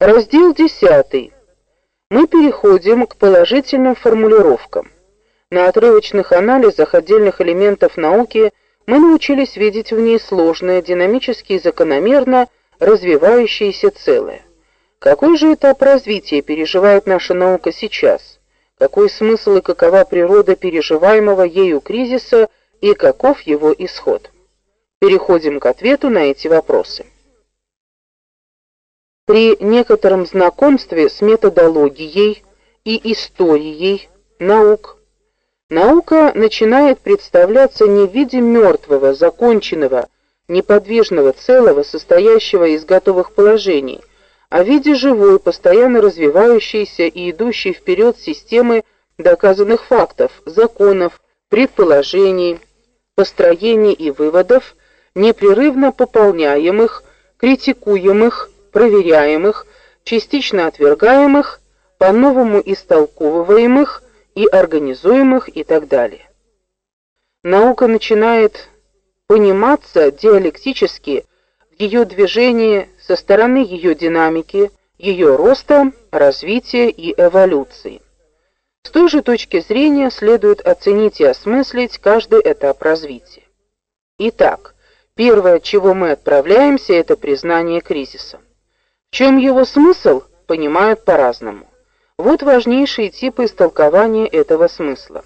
Раздел 10. Мы переходим к положительным формулировкам. На отрывочных анализах отдельных элементов науки мы научились видеть в ней сложное, динамически и закономерно развивающееся целое. Какой же этап развития переживает наша наука сейчас? Какой смысл и какова природа переживаемого ею кризиса и каков его исход? Переходим к ответу на эти вопросы. При некотором знакомстве с методологией и историей наук. Наука начинает представляться не в виде мертвого, законченного, неподвижного целого, состоящего из готовых положений, а в виде живой, постоянно развивающейся и идущей вперед системы доказанных фактов, законов, предположений, построений и выводов, непрерывно пополняемых, критикуемых, проверяемых, частично отвергаемых, по-новому истолковываемых и организуемых и так далее. Наука начинает пониматься диалектически в ее движении со стороны ее динамики, ее роста, развития и эволюции. С той же точки зрения следует оценить и осмыслить каждый этап развития. Итак, Первое, чего мы отправляемся, это признание кризиса. В чем его смысл, понимают по-разному. Вот важнейшие типы истолкования этого смысла.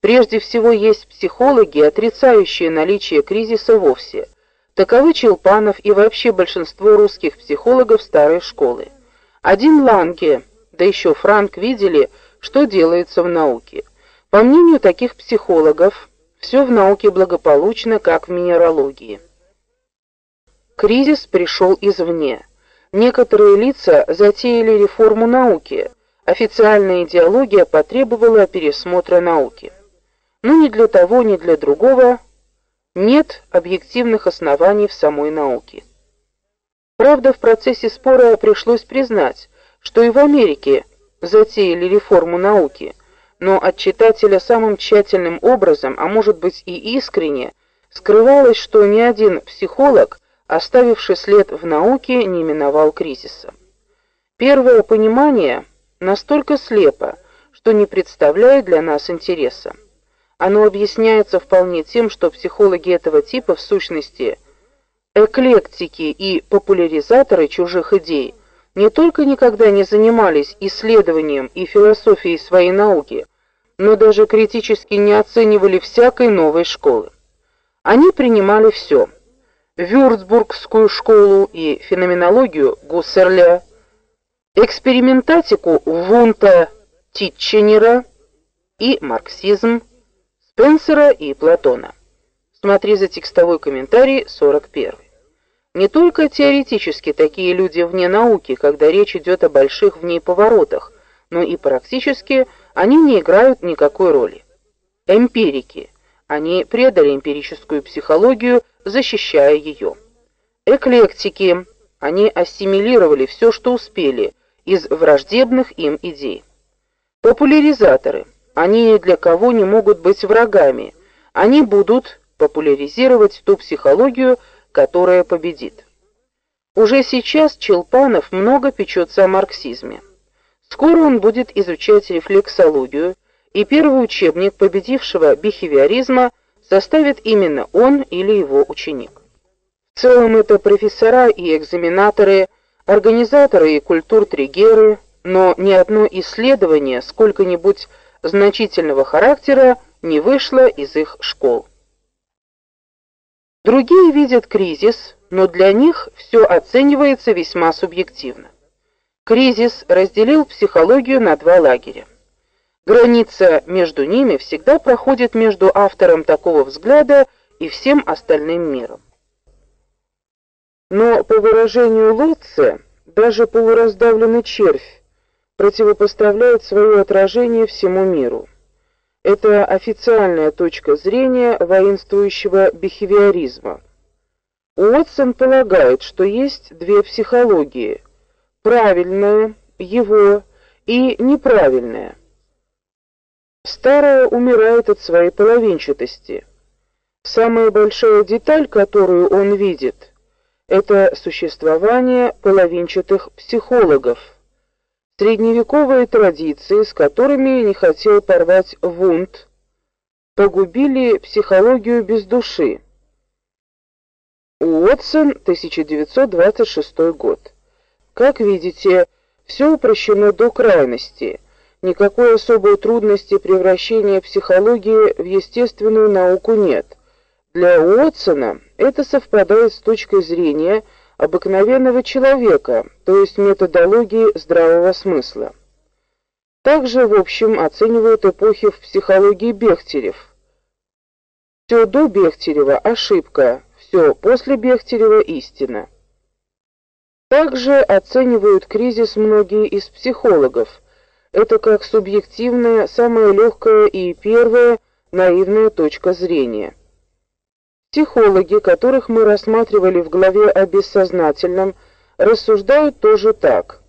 Прежде всего есть психологи, отрицающие наличие кризиса вовсе. Таковы Челпанов и вообще большинство русских психологов старой школы. Один Ланге, да еще Франк видели, что делается в науке. По мнению таких психологов, все в науке благополучно, как в минералогии. Кризис пришел извне. Некоторые лица затеяли реформу науки. Официальная идеология потребовала пересмотра науки. Но ни для того, ни для другого нет объективных оснований в самой науке. Правда, в процессе спора пришлось признать, что и в Америке затеяли реформу науки – но от читателя самым тщательным образом, а может быть и искренне, скрывалось, что ни один психолог, оставивший след в науке, не миновал кризиса. Первое понимание настолько слепо, что не представляет для нас интереса. Оно объясняется вполне тем, что психологи этого типа в сущности эклектики и популяризаторы чужих идей не только никогда не занимались исследованием и философией своей науки, но даже критически не оценивали всякой новой школы. Они принимали все: Вюрцбургскую школу и феноменологию Гуссерля, экспериментатику Вунта Титченера и марксизм Спенсера и Платона. Смотри за текстовой комментарий 41. Не только теоретически такие люди вне науки, когда речь идет о больших в ней поворотах, но и практически они не играют никакой роли. Эмпирики. Они предали эмпирическую психологию, защищая ее. Эклектики. Они ассимилировали все, что успели из враждебных им идей. Популяризаторы. Они ни для кого не могут быть врагами. Они будут популяризировать ту психологию, которая победит. Уже сейчас Челпанов много печется о марксизме. Скоро он будет изучать рефлексологию, и первый учебник победившего бихевиоризма составит именно он или его ученик. В целом это профессора и экзаменаторы, организаторы и культур-триггеры, но ни одно исследование сколько-нибудь значительного характера не вышло из их школ. Другие видят кризис, но для них все оценивается весьма субъективно. Кризис разделил психологию на два лагеря. Граница между ними всегда проходит между автором такого взгляда и всем остальным миром. Но по выражению Лотце, даже полураздавленный червь противопоставляет свое отражение всему миру. Это официальная точка зрения воинствующего бихевиоризма. Уотсон полагает, что есть две психологии – правильное, его и неправильное. Старое умирает от своей половинчатости. Самая большая деталь, которую он видит, это существование половинчатых психологов. Средневековые традиции, с которыми не хотел порвать Вунд, погубили психологию без души. Уотсон, 1926 год. Как видите, все упрощено до крайности. Никакой особой трудности превращения психологии в естественную науку нет. Для Уотсона это совпадает с точкой зрения обыкновенного человека, то есть методологии здравого смысла. Также, в общем, оценивают эпохи в психологии Бехтерев. Все до Бехтерева ошибка, все после Бехтерева истина. Также оценивают кризис многие из психологов. Это как субъективная, самая легкая и первая наивная точка зрения. Психологи, которых мы рассматривали в главе о бессознательном, рассуждают тоже так.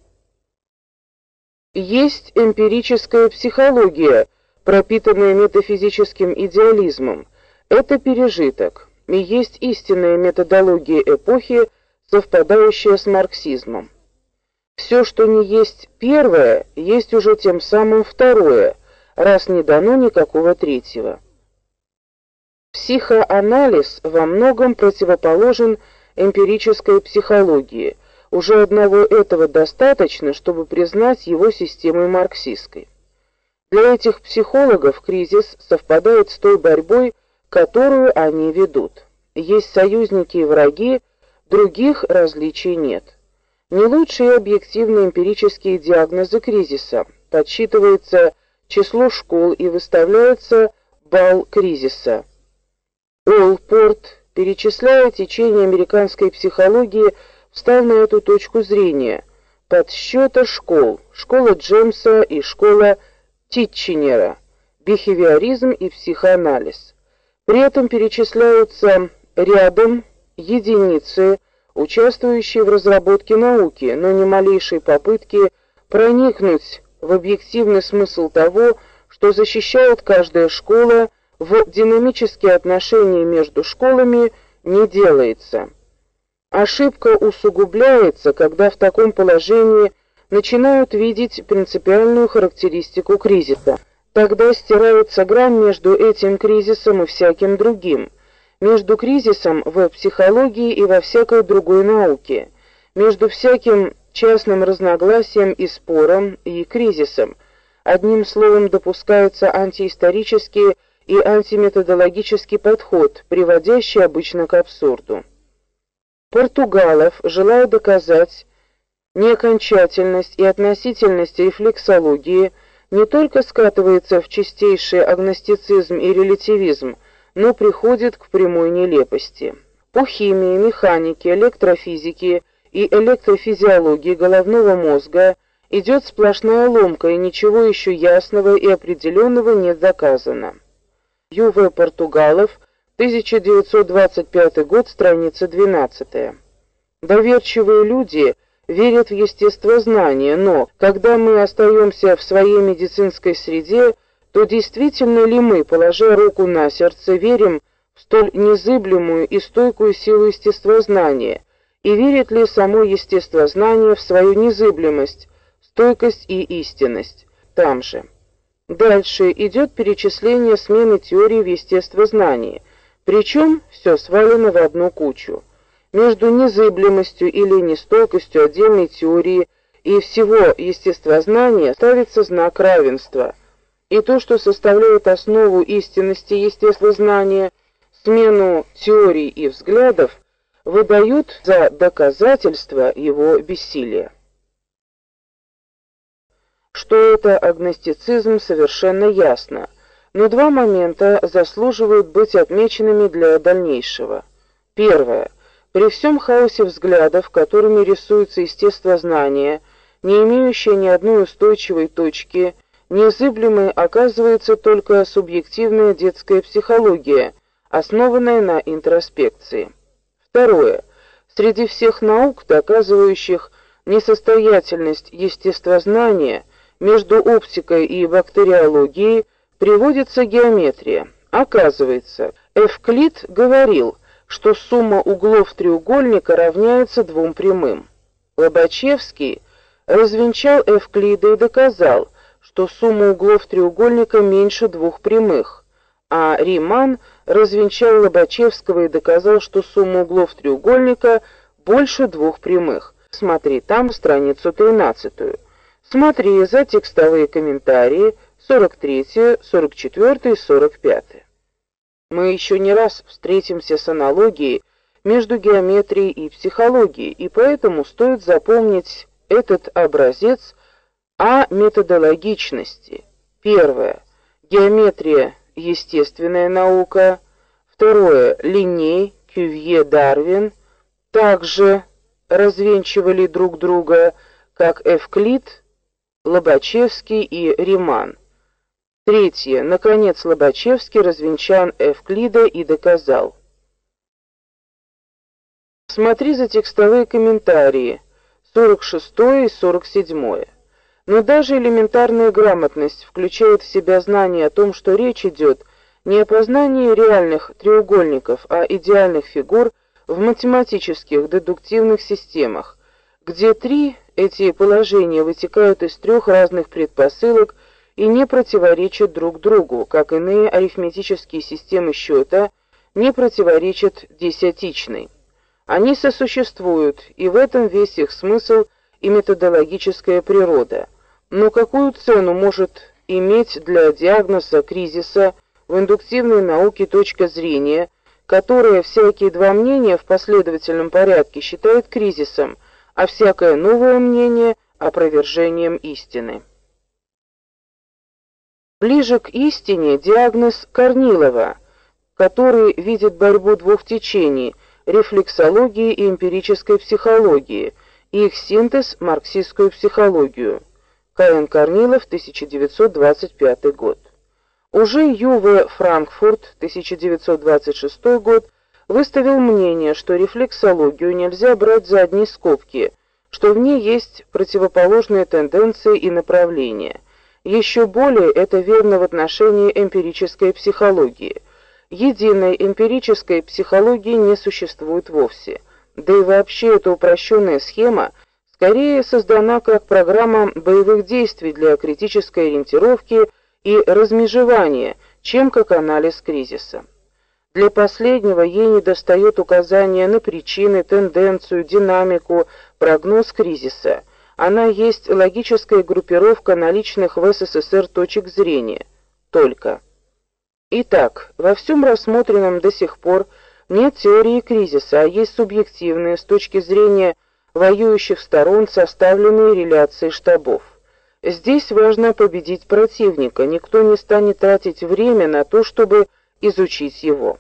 Есть эмпирическая психология, пропитанная метафизическим идеализмом. Это пережиток и есть истинная методология эпохи, совпадающая с марксизмом. Все, что не есть первое, есть уже тем самым второе, раз не дано никакого третьего. Психоанализ во многом противоположен эмпирической психологии. Уже одного этого достаточно, чтобы признать его системой марксистской. Для этих психологов кризис совпадает с той борьбой, которую они ведут. Есть союзники и враги, других различий нет. Не лучшие объективные эмпирические диагнозы кризиса. Подсчитывается число школ и выставляется балл кризиса. Олпорт, перечисляя течение американской психологии, встал на эту точку зрения. Подсчета школ: школа Джемса и школа Титченера, бихевиоризм и психоанализ. При этом перечисляются рядом единицы, участвующие в разработке науки, но ни малейшей попытки проникнуть в объективный смысл того, что защищает каждая школа в динамические отношения между школами, не делается. Ошибка усугубляется, когда в таком положении начинают видеть принципиальную характеристику кризиса. Тогда стирается грань между этим кризисом и всяким другим, между кризисом в психологии и во всякой другой науке, между всяким частным разногласием и спором и кризисом. Одним словом, допускается антиисторический и антиметодологический подход, приводящий обычно к абсурду. Португалов, желая доказать неокончательность и относительность рефлексологии, не только скатывается в чистейший агностицизм и релятивизм, но приходит к прямой нелепости. По химии, механике, электрофизике и электрофизиологии головного мозга идет сплошная ломка, и ничего еще ясного и определенного не доказано. Ю.В. Португалов, 1925 год, страница 12. Доверчивые люди – верят в естествознание, но когда мы остаемся в своей медицинской среде, то действительно ли мы, положа руку на сердце, верим в столь незыблемую и стойкую силу естествознания, и верит ли само естествознание в свою незыблемость, стойкость и истинность? Там же. Дальше идет перечисление смены теории в естествознании, причем все свалено в одну кучу между незыблемостью или нестойкостью отдельной теории и всего естествознания ставится знак равенства. И то, что составляет основу истинности естествознания, смену теорий и взглядов, выдают за доказательство его бессилия. Что это агностицизм, совершенно ясно, но два момента заслуживают быть отмеченными для дальнейшего. Первое при всем хаосе взглядов, которыми рисуется естествознание, не имеющее ни одной устойчивой точки, незыблемой оказывается только субъективная детская психология, основанная на интроспекции. Второе. Среди всех наук, доказывающих несостоятельность естествознания, между оптикой и бактериологией приводится геометрия. Оказывается, Эвклид говорил, что сумма углов треугольника равняется двум прямым. Лобачевский развенчал Эвклида и доказал, что сумма углов треугольника меньше двух прямых, а Риман развенчал Лобачевского и доказал, что сумма углов треугольника больше двух прямых. Смотри там страницу 13. Смотри за текстовые комментарии 43, 44 и 45. Мы еще не раз встретимся с аналогией между геометрией и психологией, и поэтому стоит запомнить этот образец о методологичности. Первое геометрия естественная наука. Второе Линней, Кювье, Дарвин также развенчивали друг друга, как Эвклид, Лобачевский и Риман. Третье. Наконец, Лобачевский развенчал Эвклида и доказал. Смотри за текстовые комментарии 46 и 47. Но даже элементарная грамотность включает в себя знание о том, что речь идет не о познании реальных треугольников, а идеальных фигур в математических дедуктивных системах, где три эти положения вытекают из трех разных предпосылок и не противоречат друг другу, как иные арифметические системы счета не противоречат десятичной. Они сосуществуют, и в этом весь их смысл и методологическая природа. Но какую цену может иметь для диагноза кризиса в индуктивной науке точка зрения, которая всякие два мнения в последовательном порядке считает кризисом, а всякое новое мнение опровержением истины? Ближе к истине диагноз Корнилова, который видит борьбу двух течений рефлексологии и эмпирической психологии, и их синтез марксистскую психологию. К.Н. Корнилов, 1925 год. Уже Ю.В. Франкфурт, 1926 год, выставил мнение, что рефлексологию нельзя брать за одни скобки, что в ней есть противоположные тенденции и направления – еще более это верно в отношении эмпирической психологии. Единой эмпирической психологии не существует вовсе. Да и вообще эта упрощенная схема скорее создана как программа боевых действий для критической ориентировки и размежевания, чем как анализ кризиса. Для последнего ей недостает указания на причины, тенденцию, динамику, прогноз кризиса – она есть логическая группировка наличных в СССР точек зрения. Только. Итак, во всем рассмотренном до сих пор нет теории кризиса, а есть субъективные с точки зрения воюющих сторон составленные реляции штабов. Здесь важно победить противника, никто не станет тратить время на то, чтобы изучить его.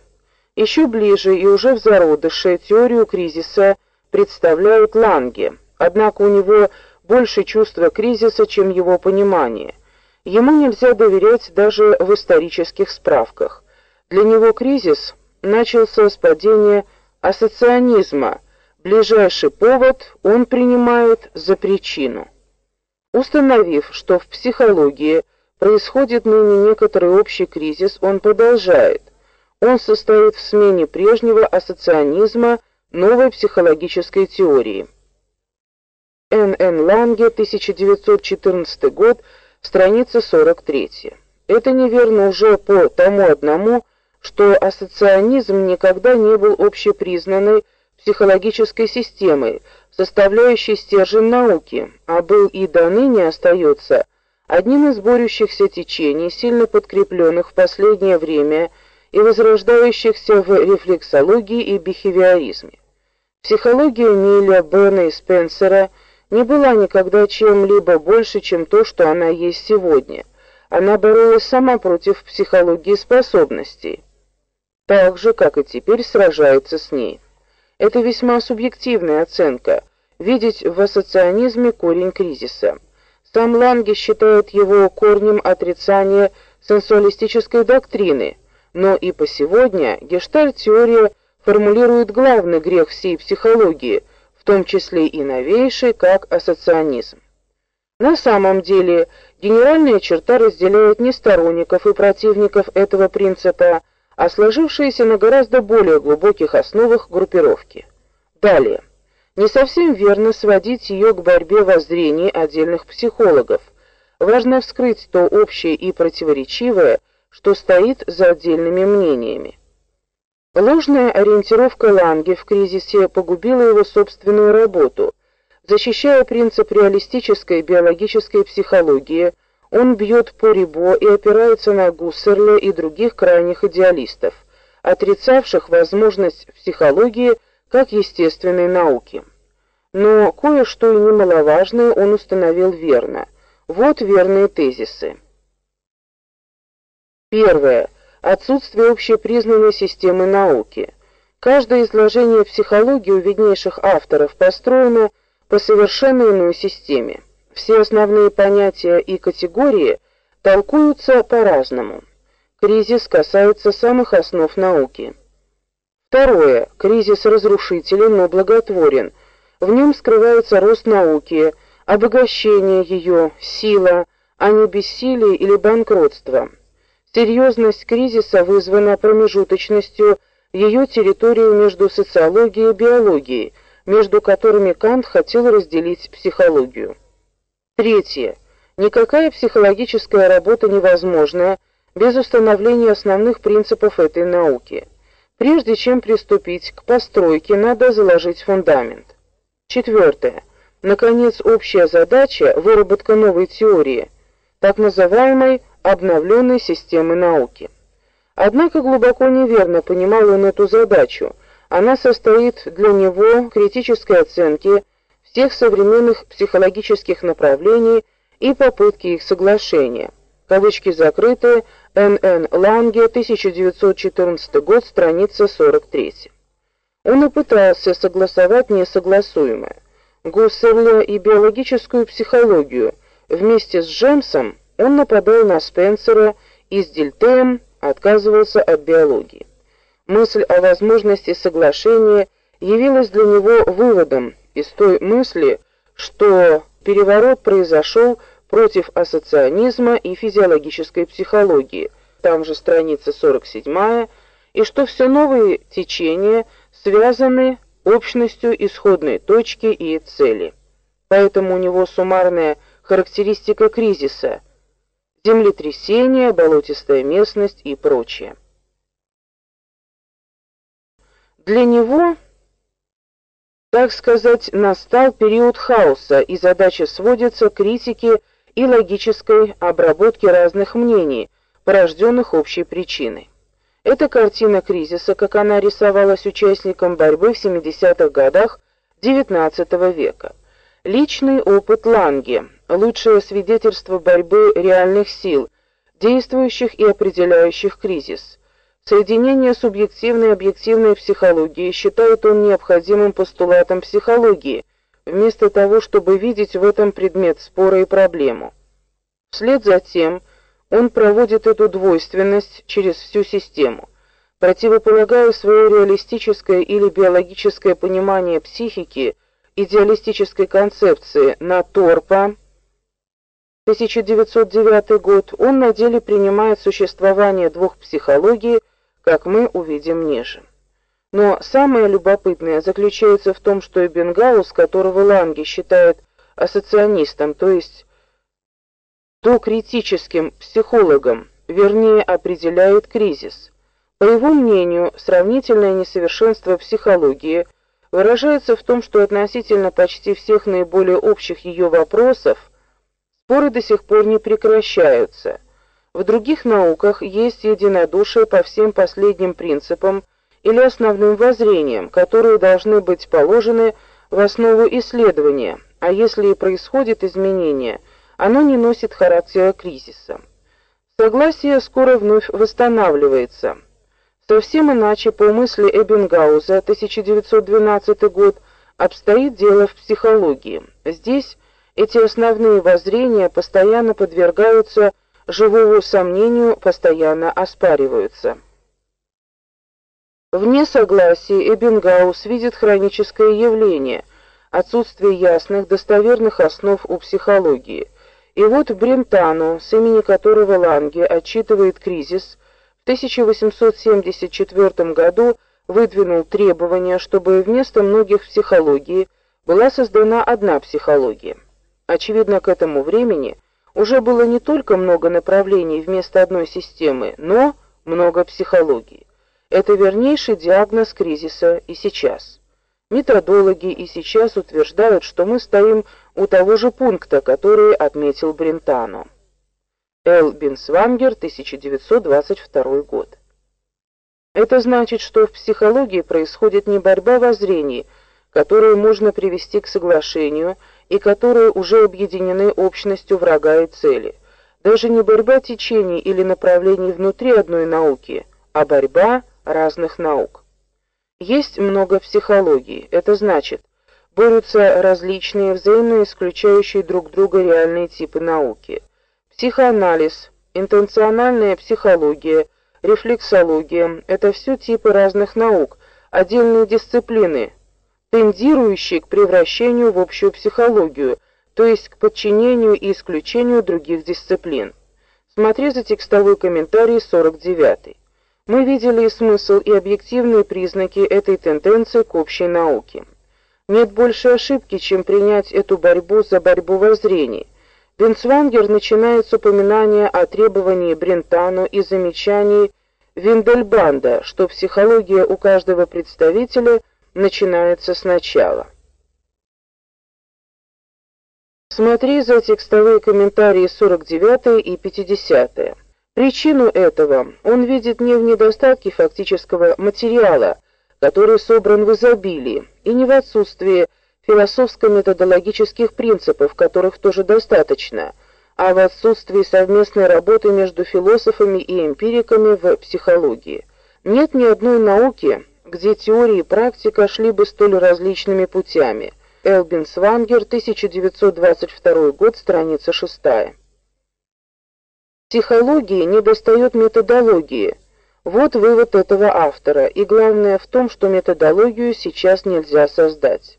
Еще ближе и уже в зародыше теорию кризиса представляет Ланге. Однако у него больше чувство кризиса, чем его понимание. Ему нельзя доверять даже в исторических справках. Для него кризис начался с падения ассоцианизма. Ближайший повод он принимает за причину. Установив, что в психологии происходит ныне некоторый общий кризис, он продолжает. Он состоит в смене прежнего ассоцианизма новой психологической теории. Н.Н. Ланге, 1914 год, страница 43. Это неверно уже по тому одному, что ассоцианизм никогда не был общепризнанной психологической системой, составляющей стержень науки, а был и до ныне остается одним из борющихся течений, сильно подкрепленных в последнее время и возрождающихся в рефлексологии и бихевиоризме. Психология Милля, Бена и Спенсера – не была никогда чем-либо больше, чем то, что она есть сегодня. Она боролась сама против психологии способностей, так же, как и теперь сражается с ней. Это весьма субъективная оценка видеть в ассоцианизме корень кризиса. Сам Ланге считает его корнем отрицания сенсуалистической доктрины, но и по сегодня гештальт-теория формулирует главный грех всей психологии в том числе и новейший, как ассоцианизм. На самом деле, генеральная черта разделяет не сторонников и противников этого принципа, а сложившиеся на гораздо более глубоких основах группировки. Далее. Не совсем верно сводить ее к борьбе воззрений отдельных психологов. Важно вскрыть то общее и противоречивое, что стоит за отдельными мнениями. Ложная ориентировка Ланге в кризисе погубила его собственную работу. Защищая принцип реалистической биологической психологии, он бьет по Рибо и опирается на Гуссерля и других крайних идеалистов, отрицавших возможность психологии как естественной науки. Но кое-что и немаловажное он установил верно. Вот верные тезисы. Первое. Отсутствие общепризнанной системы науки. Каждое изложение психологии у виднейших авторов построено по совершенно иной системе. Все основные понятия и категории толкуются по-разному. Кризис касается самых основ науки. Второе. Кризис разрушителен, но благотворен. В нем скрывается рост науки, обогащение ее, сила, а не бессилие или банкротство. Серьезность кризиса вызвана промежуточностью ее территории между социологией и биологией, между которыми Кант хотел разделить психологию. Третье. Никакая психологическая работа невозможна без установления основных принципов этой науки. Прежде чем приступить к постройке, надо заложить фундамент. Четвертое. Наконец, общая задача выработка новой теории, так называемой обновленной системы науки. Однако глубоко неверно понимал он эту задачу. Она состоит для него критической оценки всех современных психологических направлений и попытки их соглашения. Кавычки закрыты. Н.Н. Ланге, 1914 год, страница 43. Он пытался согласовать несогласуемое. Гуссерля и биологическую психологию вместе с Джемсом он нападал на Спенсера и с Дильтеем отказывался от биологии. Мысль о возможности соглашения явилась для него выводом из той мысли, что переворот произошел против ассоцианизма и физиологической психологии, там же страница 47, и что все новые течения связаны общностью исходной точки и цели. Поэтому у него суммарная характеристика кризиса – землетрясения, болотистая местность и прочее. Для него, так сказать, настал период хаоса, и задача сводится к критике и логической обработке разных мнений, порожденных общей причиной. Эта картина кризиса, как она рисовалась участникам борьбы в 70-х годах XIX века. Личный опыт Ланге, лучшее свидетельство борьбы реальных сил, действующих и определяющих кризис. Соединение субъективной и объективной психологии считает он необходимым постулатом психологии, вместо того, чтобы видеть в этом предмет спора и проблему. Вслед за тем он проводит эту двойственность через всю систему, противополагая свое реалистическое или биологическое понимание психики идеалистической концепции на Торпа 1909 год, он на деле принимает существование двух психологий, как мы увидим ниже. Но самое любопытное заключается в том, что Эббингаус, которого Ланге считает ассоцианистом, то есть докритическим психологом, вернее определяет кризис. По его мнению, сравнительное несовершенство психологии выражается в том, что относительно почти всех наиболее общих ее вопросов Споры до сих пор не прекращаются. В других науках есть единодушие по всем последним принципам или основным воззрениям, которые должны быть положены в основу исследования, а если и происходит изменение, оно не носит характера кризиса. Согласие скоро вновь восстанавливается. Совсем иначе по мысли Эббингауза 1912 год обстоит дело в психологии. Здесь эти основные воззрения постоянно подвергаются живому сомнению, постоянно оспариваются. Вне согласия Эббингаус видит хроническое явление отсутствие ясных, достоверных основ у психологии. И вот Брентано, с имени которого Ланге отчитывает кризис, в 1874 году выдвинул требование, чтобы вместо многих психологий была создана одна психология. Очевидно, к этому времени уже было не только много направлений вместо одной системы, но много психологий. Это вернейший диагноз кризиса и сейчас. Методологи и сейчас утверждают, что мы стоим у того же пункта, который отметил Брентано. Л. Бинсвангер, 1922 год. Это значит, что в психологии происходит не борьба воззрений, которые можно привести к соглашению и которые уже объединены общностью врага и цели. Даже не борьба течений или направлений внутри одной науки, а борьба разных наук. Есть много психологии. Это значит, борются различные взаимно исключающие друг друга реальные типы науки. Психоанализ, интенциональная психология, рефлексология это все типы разных наук, отдельные дисциплины, тендирующие к превращению в общую психологию, то есть к подчинению и исключению других дисциплин. Смотри за текстовой комментарий 49. Мы видели смысл и объективные признаки этой тенденции к общей науке. Нет больше ошибки, чем принять эту борьбу за борьбу воззрений. Бенцвангер начинает с упоминания о требовании Брентано и замечаний Виндельбанда, что психология у каждого представителя начинается сначала. Смотри за текстовые комментарии 49 и 50. Причину этого он видит не в недостатке фактического материала, который собран в изобилии, и не в отсутствии философско-методологических принципов, которых тоже достаточно, а в отсутствии совместной работы между философами и эмпириками в психологии. Нет ни одной науки, где теория и практика шли бы столь различными путями. Элбин Свангер, 1922 год, страница 6. Психологии недостает методологии. Вот вывод этого автора, и главное в том, что методологию сейчас нельзя создать.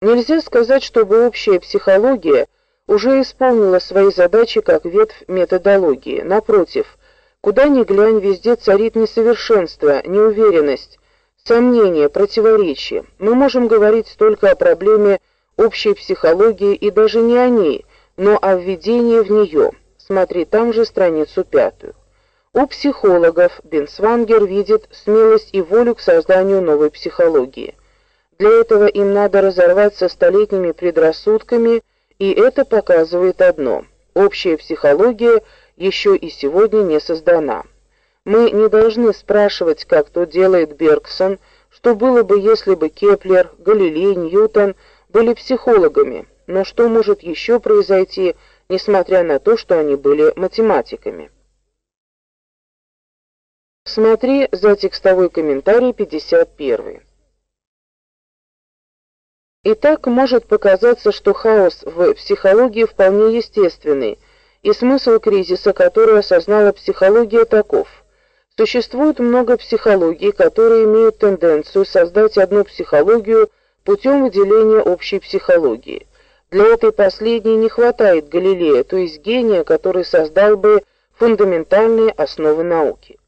Нельзя сказать, чтобы общая психология уже исполнила свои задачи как ветвь методологии. Напротив, куда ни глянь, везде царит несовершенство, неуверенность, сомнения, противоречия. Мы можем говорить только о проблеме общей психологии и даже не о ней, но о введении в нее. Смотри там же страницу пятую. У психологов Бенсвангер видит смелость и волю к созданию новой психологии. Для этого им надо разорвать со столетними предрассудками, и это показывает одно: общая психология еще и сегодня не создана. Мы не должны спрашивать, как то делает Бергсон, что было бы, если бы Кеплер, Галилей, Ньютон были психологами, но что может еще произойти, несмотря на то, что они были математиками. Смотри за текстовой комментарий 51. Итак, может показаться, что хаос в психологии вполне естественный, и смысл кризиса, который осознала психология, таков: существует много психологий, которые имеют тенденцию создать одну психологию путем выделения общей психологии. Для этой последней не хватает Галилея, то есть гения, который создал бы фундаментальные основы науки.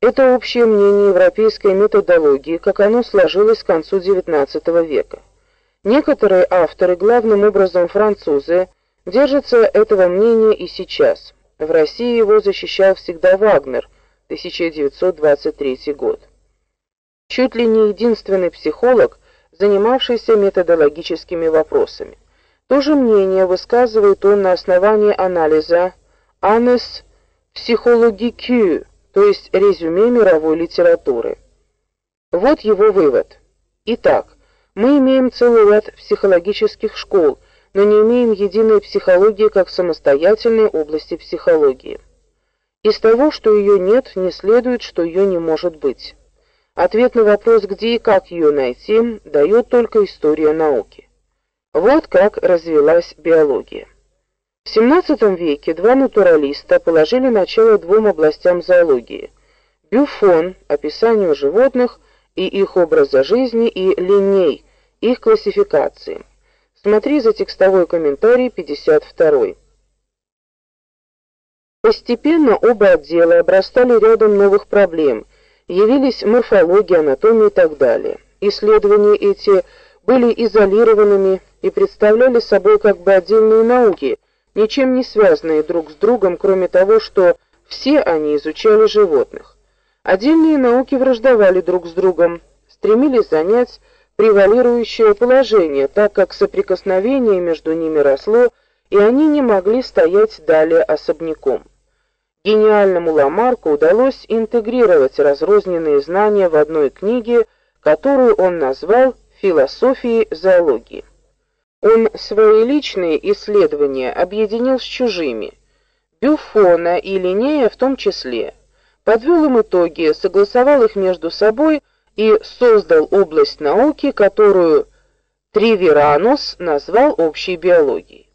Это общее мнение европейской методологии, как оно сложилось к концу XIX века. Некоторые авторы, главным образом французы, держатся этого мнения и сейчас. В России его защищал всегда Вагнер, 1923 год. Чуть ли не единственный психолог, занимавшийся методологическими вопросами. То же мнение высказывает он на основании анализа «Анес психологикю», то есть резюме мировой литературы. Вот его вывод. Итак, мы имеем целый ряд психологических школ, но не имеем единой психологии как самостоятельной области психологии. Из того, что ее нет, не следует, что ее не может быть. Ответ на вопрос, где и как ее найти, дает только история науки. Вот как развилась биология. В XVII веке два натуралиста положили начало двум областям зоологии: Бюфон описанию животных и их образа жизни и Линней их классификации. Смотри за текстовой комментарий 52. Постепенно оба отдела обрастали рядом новых проблем, явились морфология, анатомия и так далее. Исследования эти были изолированными и представляли собой как бы отдельные науки, ничем не связанные друг с другом, кроме того, что все они изучали животных. Отдельные науки враждовали друг с другом, стремились занять превалирующее положение, так как соприкосновение между ними росло, и они не могли стоять далее особняком. Гениальному Ламарку удалось интегрировать разрозненные знания в одной книге, которую он назвал «Философией зоологии». Он свои личные исследования объединил с чужими, Бюфона и Линнея в том числе, подвел им итоги, согласовал их между собой и создал область науки, которую Триверанус назвал общей биологией.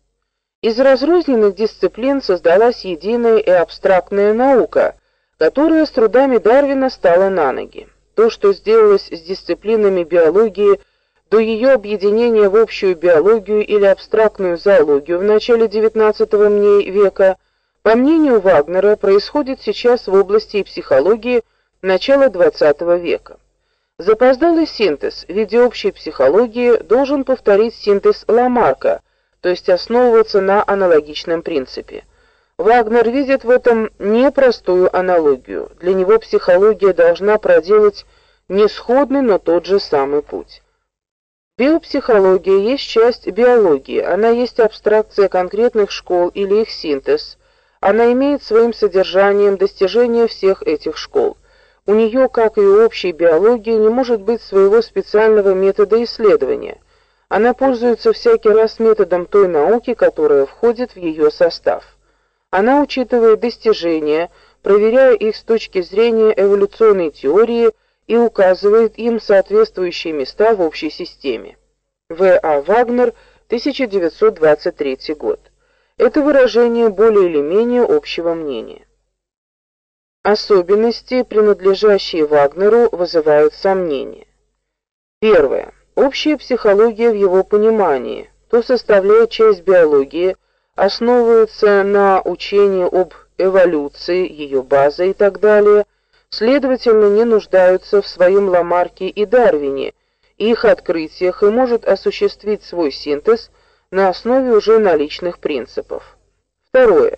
Из разрозненных дисциплин создалась единая и абстрактная наука, которая с трудами Дарвина стала на ноги. То, что сделалось с дисциплинами биологии до ее объединения в общую биологию или абстрактную зоологию в начале XIX века, по мнению Вагнера, происходит сейчас в области психологии начала XX века. Запоздалый синтез в виде общей психологии должен повторить синтез Ламарка – то есть основываться на аналогичном принципе. Вагнер видит в этом непростую аналогию. Для него психология должна проделать не сходный, но тот же самый путь. Биопсихология есть часть биологии, она есть абстракция конкретных школ или их синтез. Она имеет своим содержанием достижение всех этих школ. У нее, как и у общей биологии, не может быть своего специального метода исследования – она пользуется всякий раз методом той науки, которая входит в ее состав. Она учитывает достижения, проверяя их с точки зрения эволюционной теории и указывает им соответствующие места в общей системе. В. А. Вагнер, 1923 год. Это выражение более или менее общего мнения. Особенности, принадлежащие Вагнеру, вызывают сомнения. Первое. Общая психология в его понимании, то составляет часть биологии, основывается на учении об эволюции, ее база и так далее, следовательно, не нуждаются в своем Ламарке и Дарвине, их открытиях и может осуществить свой синтез на основе уже наличных принципов. Второе.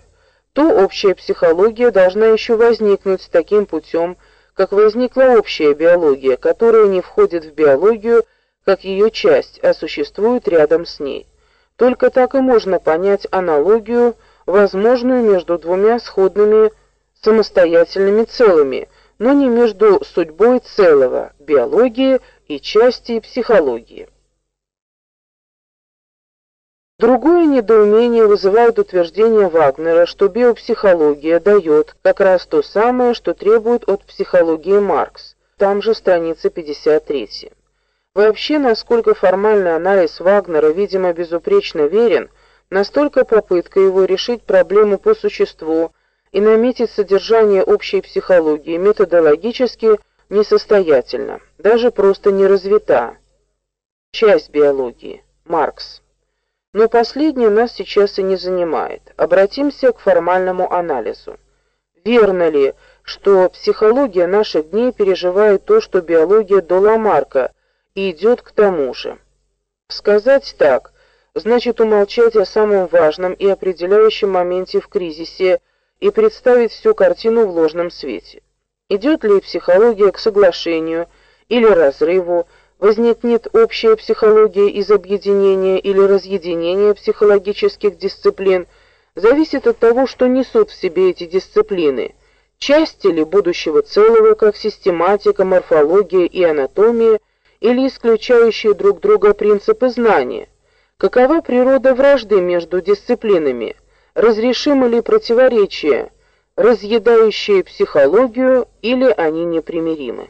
То общая психология должна еще возникнуть таким путем, как возникла общая биология, которая не входит в биологию как ее часть, а существует рядом с ней. Только так и можно понять аналогию, возможную между двумя сходными самостоятельными целыми, но не между судьбой целого биологии и части психологии. Другое недоумение вызывает утверждение Вагнера, что биопсихология дает как раз то самое, что требует от психологии Маркс. Там же страница 53. Вообще, насколько формальный анализ Вагнера, видимо, безупречно верен, настолько попытка его решить проблему по существу и наметить содержание общей психологии методологически несостоятельна, даже просто не развита. Часть биологии. Маркс. Но последнее нас сейчас и не занимает. Обратимся к формальному анализу. Верно ли, что психология наших дней переживает то, что биология до Ламарка – и идет к тому же. Сказать так значит умолчать о самом важном и определяющем моменте в кризисе и представить всю картину в ложном свете. Идет ли психология к соглашению или разрыву, возникнет общая психология из объединения или разъединения психологических дисциплин, зависит от того, что несут в себе эти дисциплины. Части ли будущего целого, как систематика, морфология и анатомия – или исключающие друг друга принципы знания? Какова природа вражды между дисциплинами? Разрешимы ли противоречия, разъедающие психологию, или они непримиримы?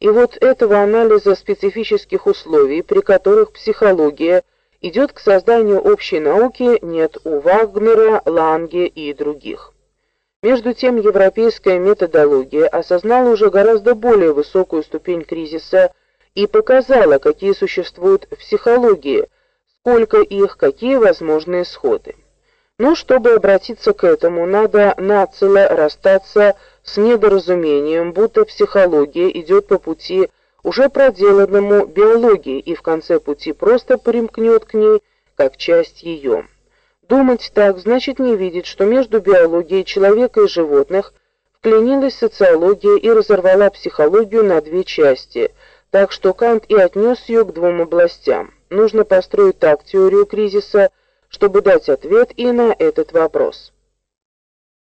И вот этого анализа специфических условий, при которых психология идет к созданию общей науки, нет у Вагнера, Ланге и других. Между тем, европейская методология осознала уже гораздо более высокую ступень кризиса и показала, какие существуют в психологии, сколько их, какие возможные исходы. Но чтобы обратиться к этому, надо нацело расстаться с недоразумением, будто психология идет по пути уже проделанному биологии и в конце пути просто примкнет к ней как часть ее. Думать так значит не видеть, что между биологией человека и животных вклинилась социология и разорвала психологию на две части, так что Кант и отнес ее к двум областям. Нужно построить так теорию кризиса, чтобы дать ответ и на этот вопрос.